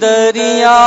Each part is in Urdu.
دریا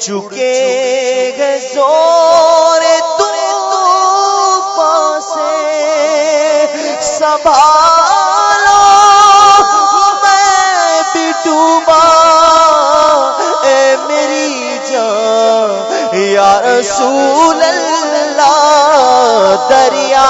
چکے گئے زور تو سے۔ سنبھالو، میں بھی ڈوبا۔ اے میری جان، یا رسول اللہ، دریا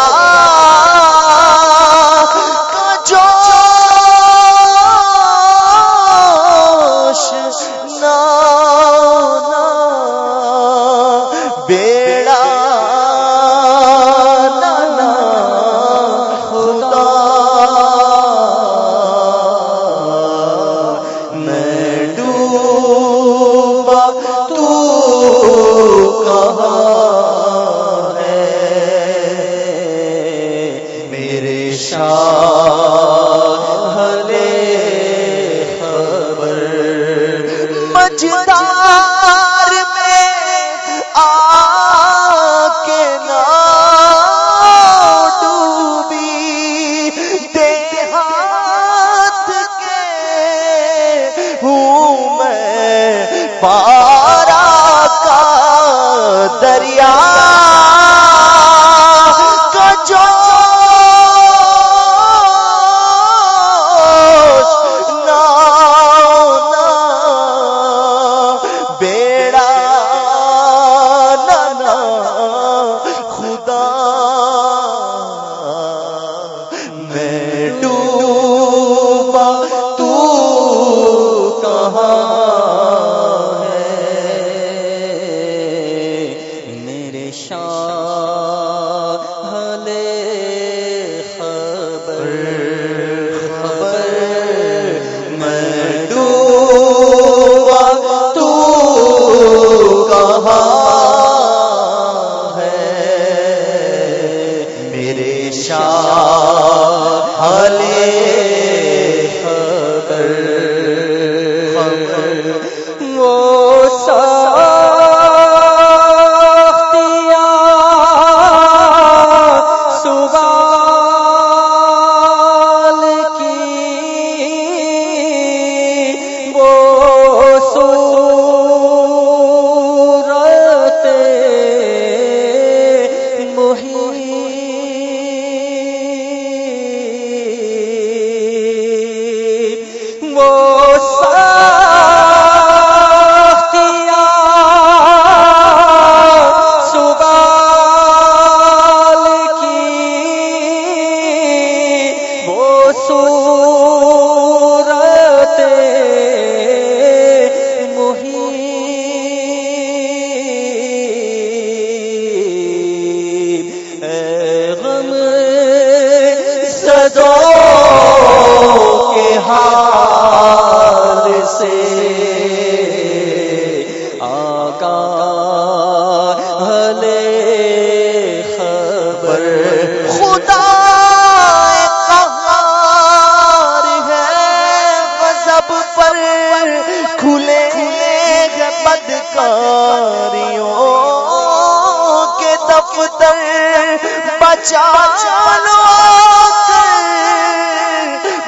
بچا لو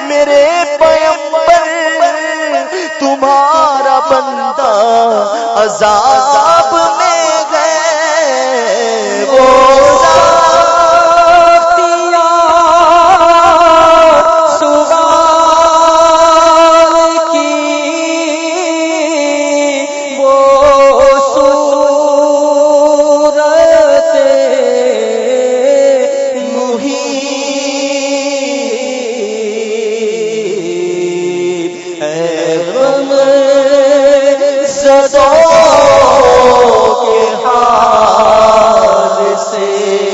میرے پیمبر تمہارا بندہ آزاد اے غم کے حال سے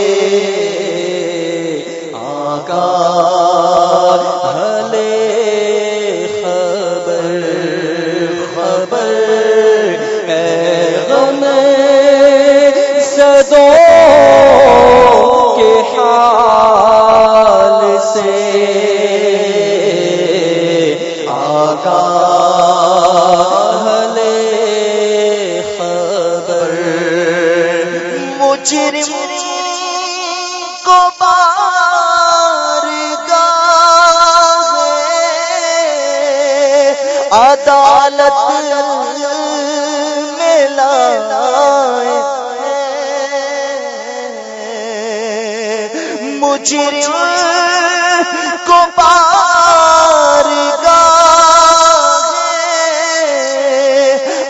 مجرم کو گا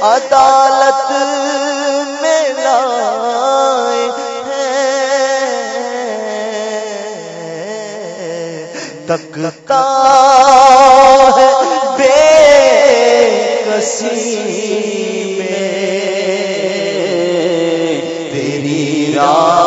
عدالت میں لائے تکتا ہے بے کسی میں تیری رات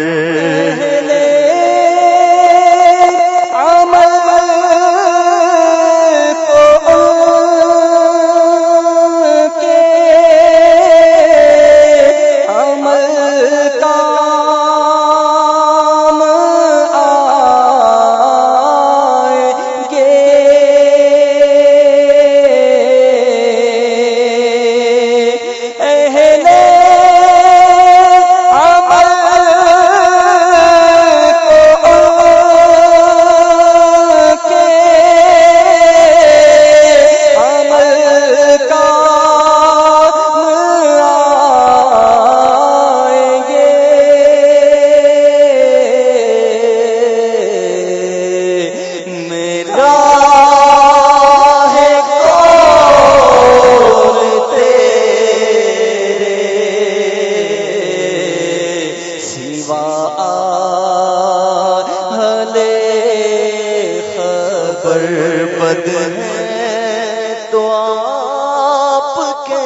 تو آپ کے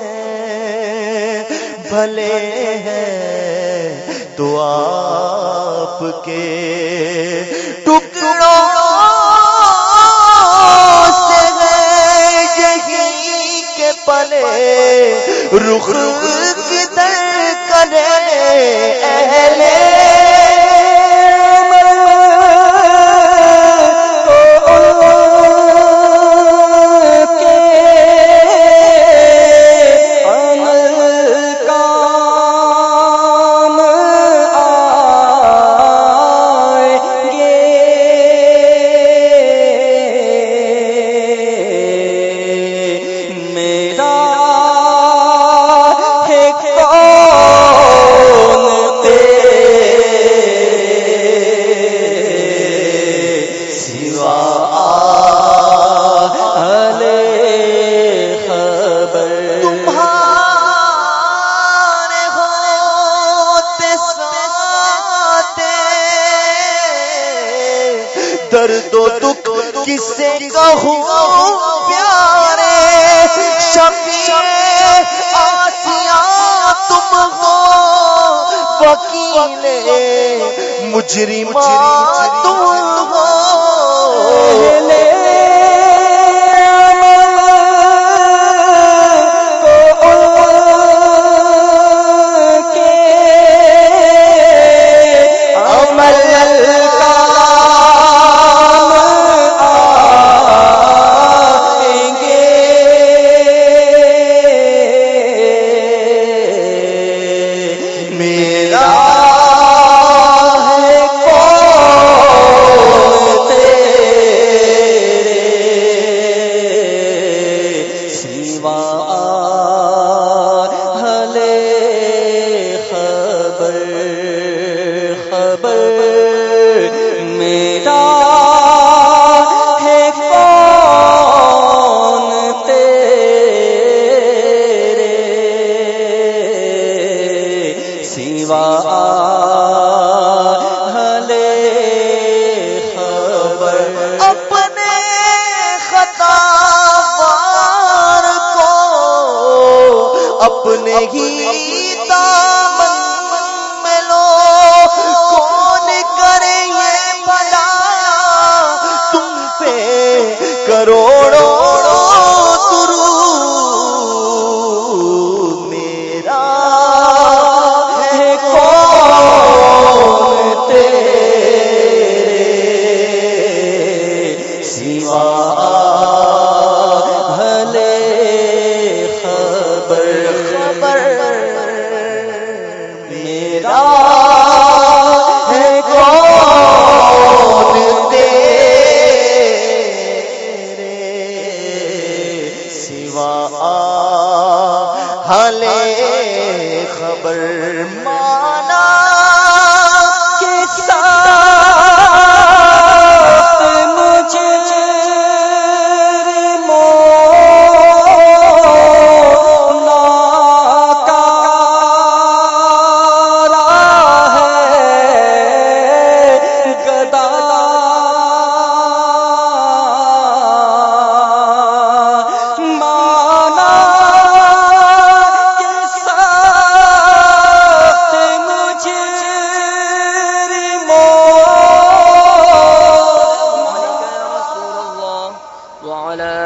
ہیں بھلے ہیں تو آپ کے ٹکڑوں سے گئے کے پلے رخ کدھر کرے کہوں پیارے شفیع آسیاں تم ہو وکیل مجرم تم ہو۔ میرا کروڑوں درود میرا ہے کون تیرے سوا بھلے خبر خبر میرا